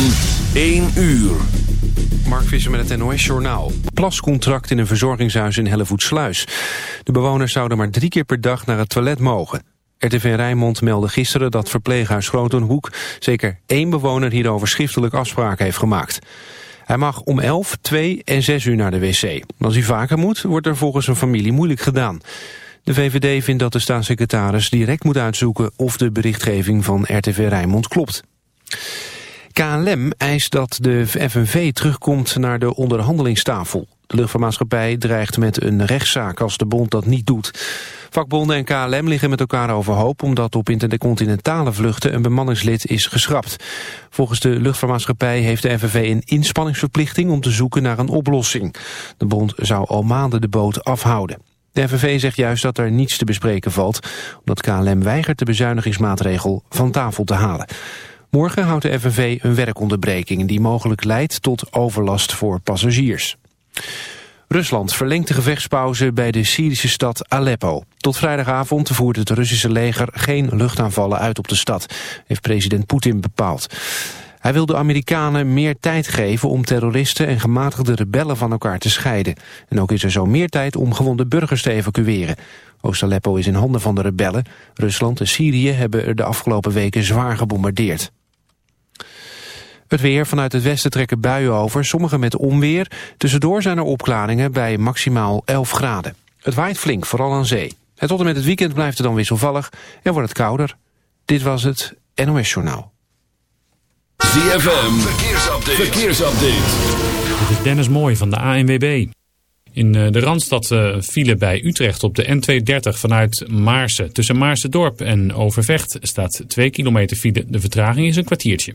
van 1 uur. Mark Visser met het NOS Journaal. Plascontract in een verzorgingshuis in Hellevoetsluis. De bewoners zouden maar drie keer per dag naar het toilet mogen. RTV Rijnmond meldde gisteren dat verpleeghuis Grotenhoek... zeker één bewoner hierover schriftelijk afspraak heeft gemaakt. Hij mag om 11, 2 en 6 uur naar de wc. Als hij vaker moet, wordt er volgens zijn familie moeilijk gedaan. De VVD vindt dat de staatssecretaris direct moet uitzoeken... of de berichtgeving van RTV Rijnmond klopt. KLM eist dat de FNV terugkomt naar de onderhandelingstafel. De luchtvaartmaatschappij dreigt met een rechtszaak als de bond dat niet doet. Vakbonden en KLM liggen met elkaar overhoop... omdat op intercontinentale vluchten een bemanningslid is geschrapt. Volgens de luchtvaartmaatschappij heeft de FNV een inspanningsverplichting... om te zoeken naar een oplossing. De bond zou al maanden de boot afhouden. De FNV zegt juist dat er niets te bespreken valt... omdat KLM weigert de bezuinigingsmaatregel van tafel te halen. Morgen houdt de FNV een werkonderbreking... die mogelijk leidt tot overlast voor passagiers. Rusland verlengt de gevechtspauze bij de Syrische stad Aleppo. Tot vrijdagavond voert het Russische leger geen luchtaanvallen uit op de stad, heeft president Poetin bepaald. Hij wil de Amerikanen meer tijd geven om terroristen en gematigde rebellen van elkaar te scheiden. En ook is er zo meer tijd om gewonde burgers te evacueren. Oost-Aleppo is in handen van de rebellen. Rusland en Syrië hebben er de afgelopen weken zwaar gebombardeerd. Het weer vanuit het westen trekken buien over, sommige met onweer. Tussendoor zijn er opklaringen bij maximaal 11 graden. Het waait flink, vooral aan zee. En tot en met het weekend blijft het dan wisselvallig en wordt het kouder. Dit was het NOS Journaal. ZFM, verkeersupdate. verkeersupdate. Dit is Dennis Mooi van de ANWB. In eh, de Randstad uh, file bij Utrecht op de N230 vanuit Maarsen. Tussen Maarsen-dorp en Overvecht staat 2 kilometer file. De vertraging is een kwartiertje.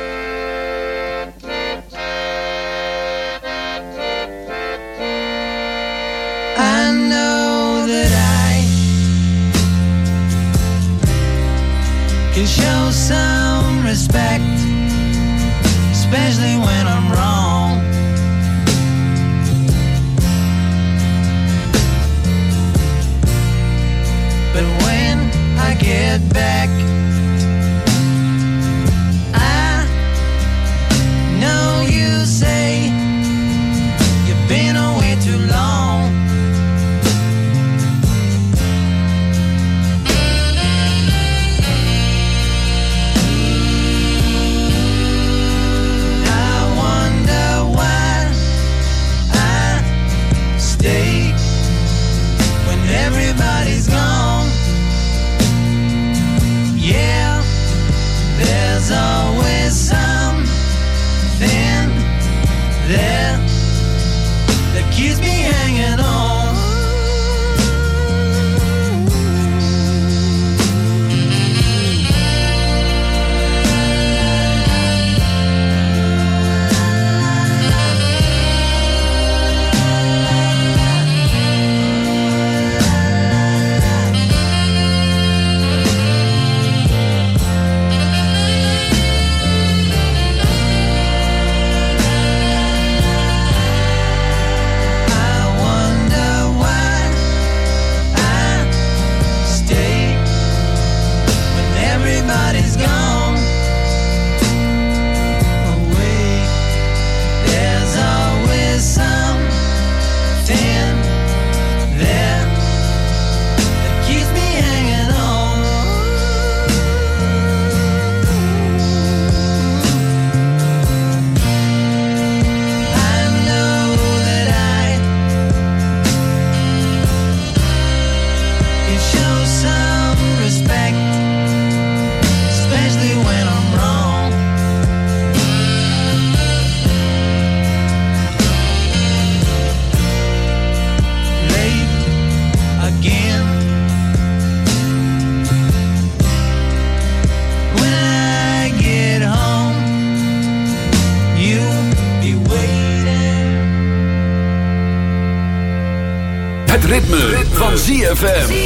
ZFM.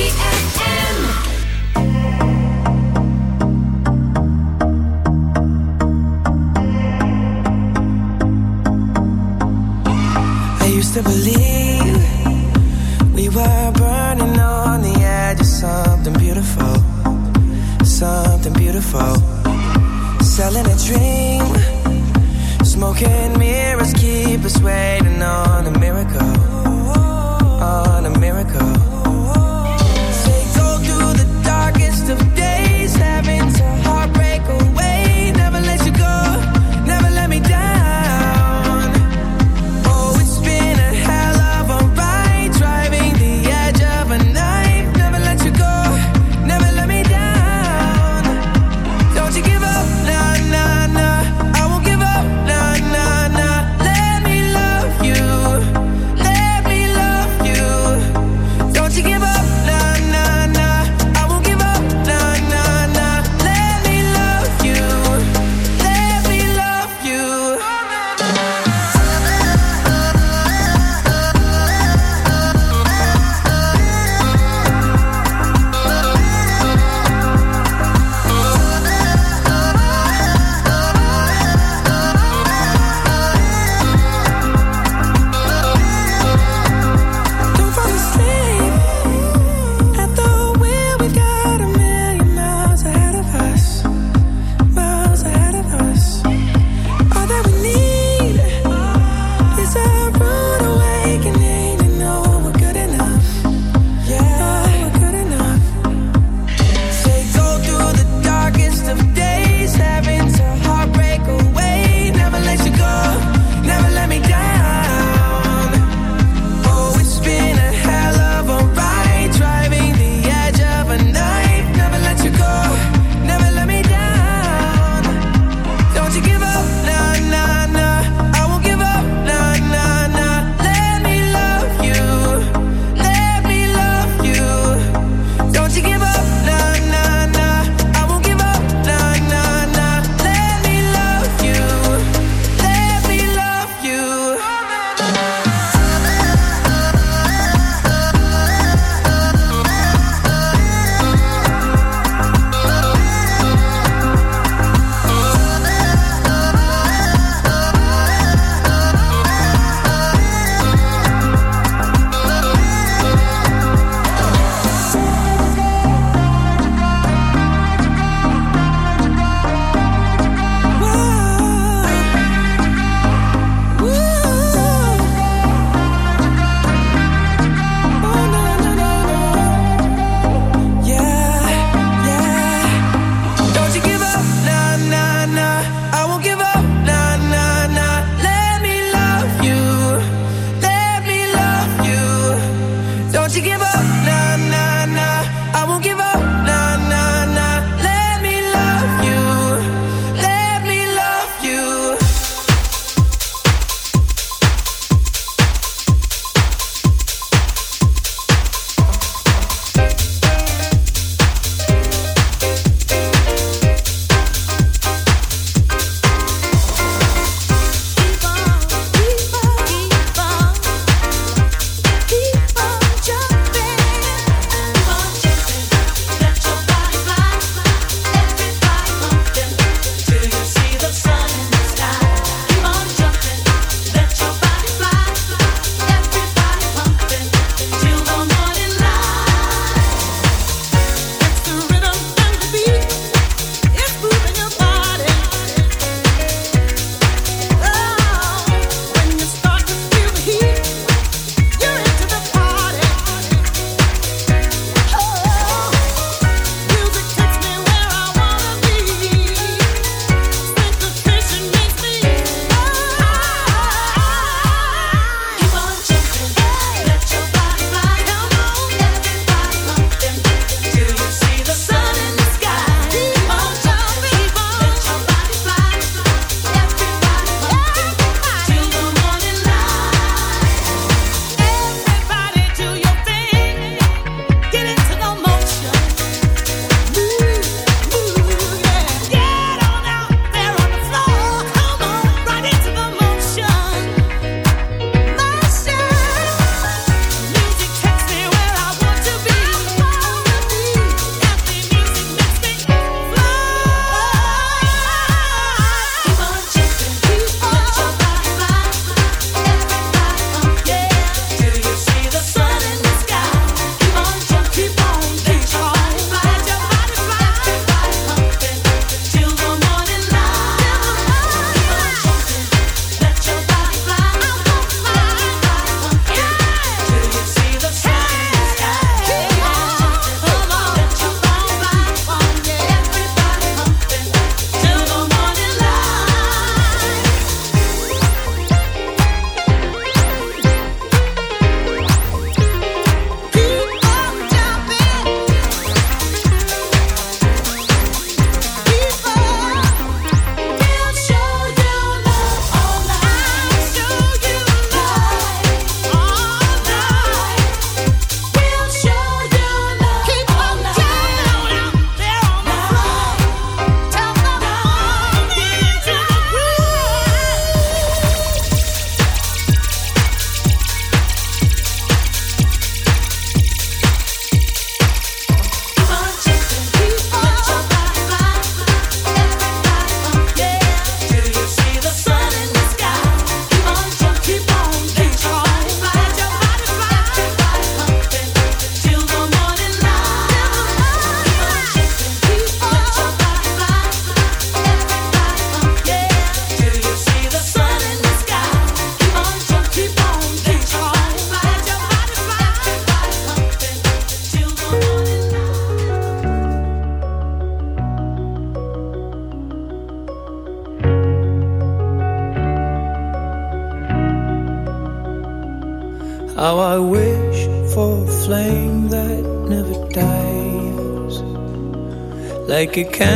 it can.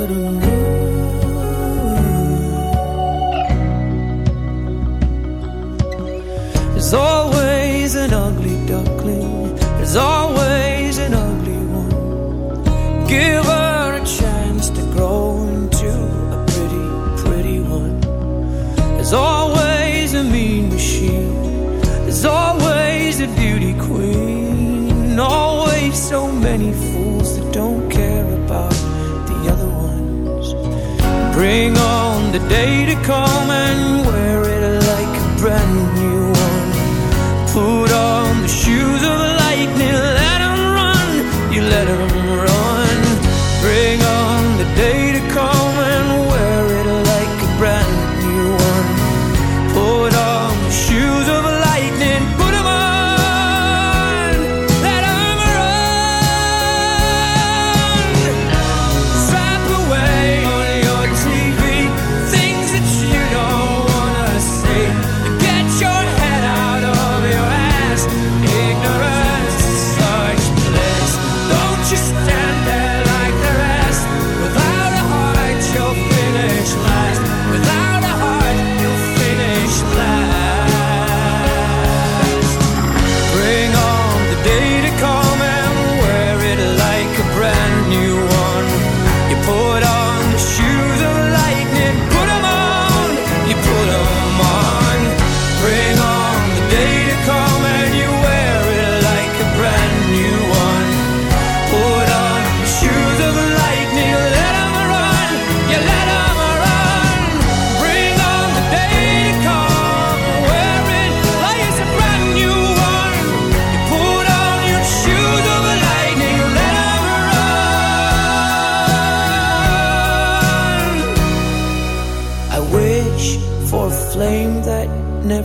But I'm day to come.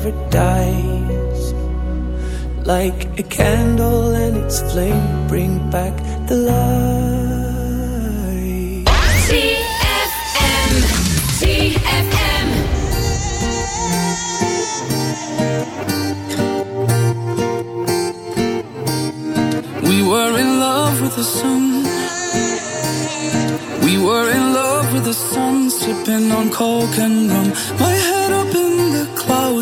never dies. Like a candle and its flame bring back the light. TFM, TFM. We were in love with the sun. We were in love with the sun, sipping on coke and rum. My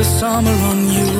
the summer on you.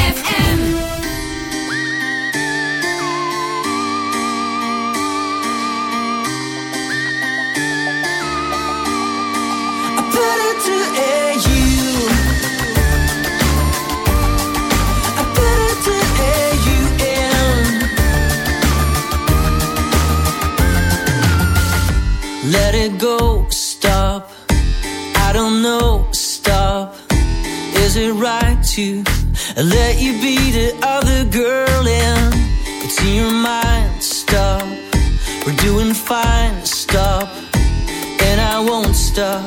Stop.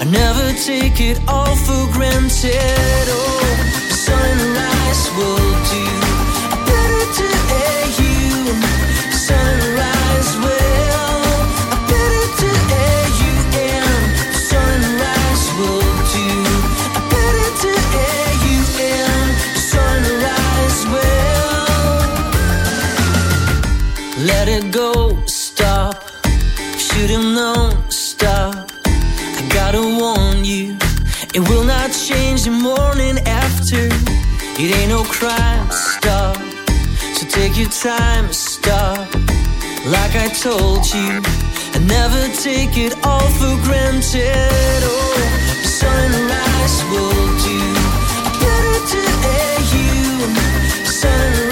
I never take it all for granted. Oh, sunrise will do. It ain't no crime, stop. So take your time, stop. Like I told you, and never take it all for granted. Oh, sunrise will do. Better to air you. Sunrise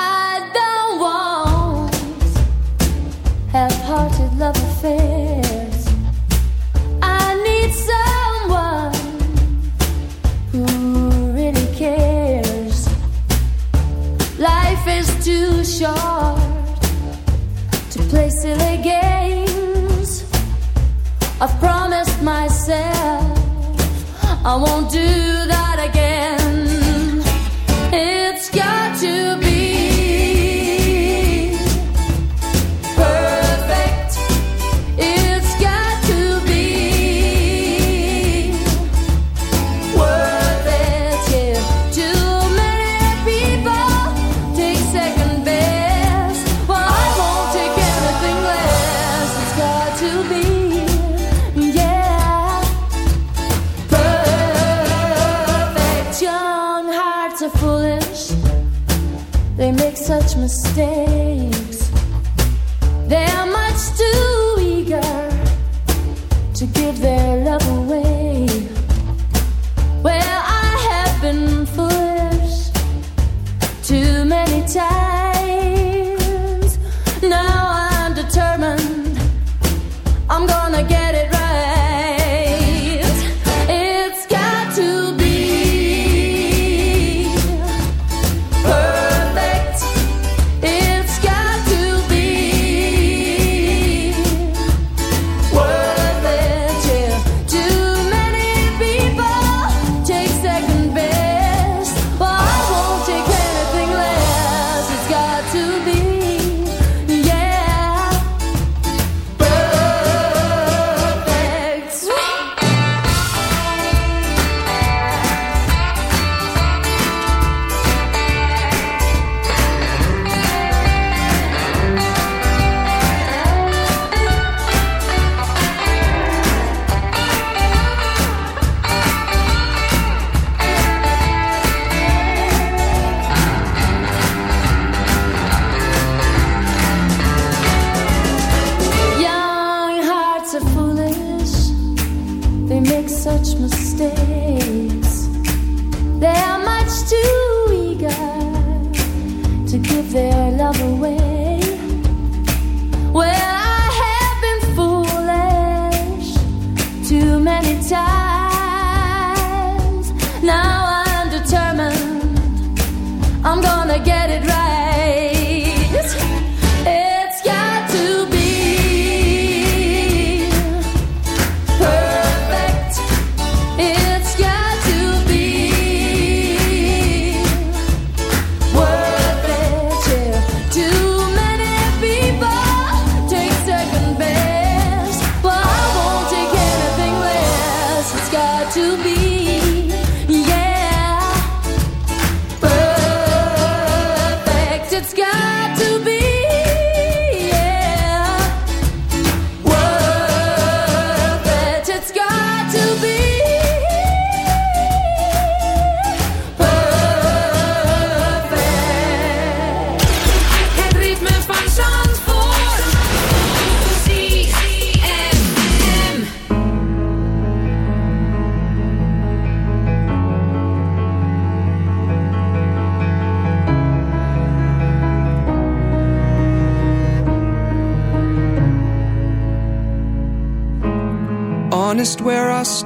I won't do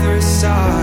other side.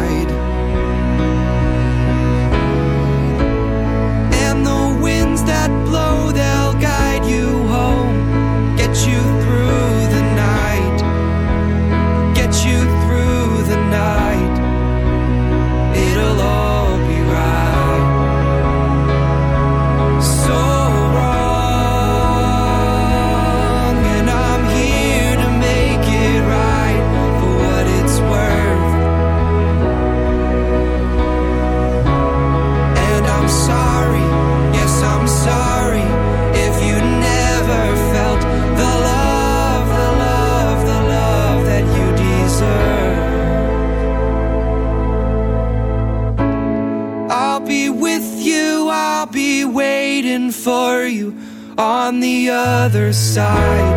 other side.